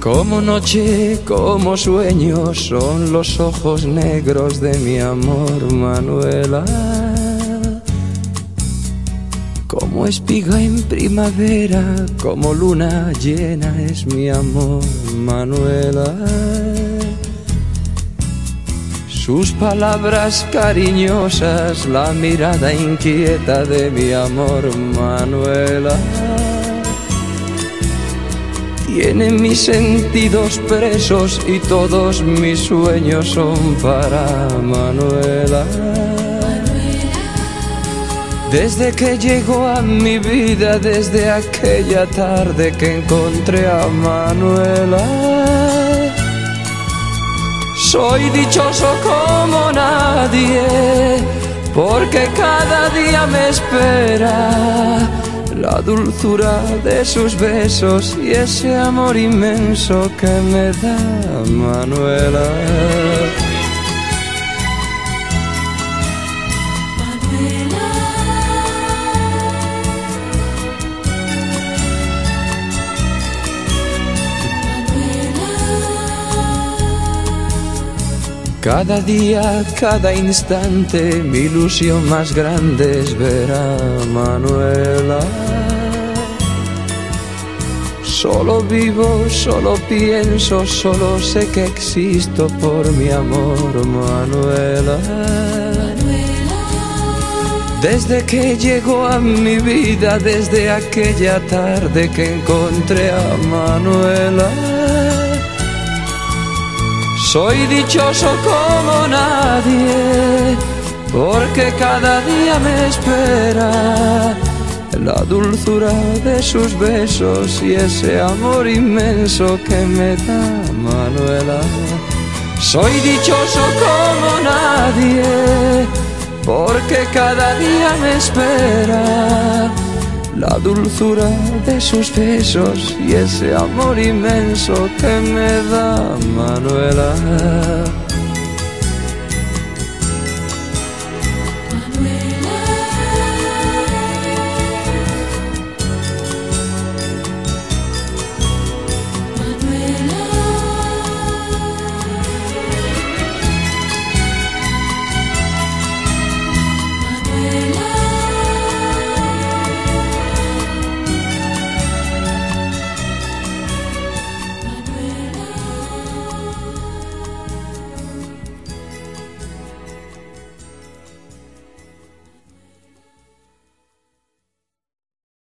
Como noche, como sueño, son los ojos negros de mi amor, Manuela. Como espiga en primavera, como luna llena es mi amor, Manuela. Sus palabras cariñosas, la mirada inquieta de mi amor, Manuela. Tiene mis sentidos presos y todos mis sueños son para Manuela. Desde que llegó a mi vida, desde aquella tarde que encontré a Manuela, soy dichoso como nadie, porque cada día me espera la dulzura de sus besos y ese amor inmenso que me da Manuela. Cada día, cada instante, mi ilusión más grande es ver a Manuela. Solo vivo, solo pienso, solo sé que existo por mi amor, Manuela. Desde que llegó a mi vida, desde aquella tarde que encontré a Manuela. Soy dichoso como nadie, porque cada día me espera la dulzura de sus besos y ese amor inmenso que me da Manuela. Soy dichoso como nadie, porque cada día me espera la dulzura de sus besos y ese amor inmenso que me da Manuela.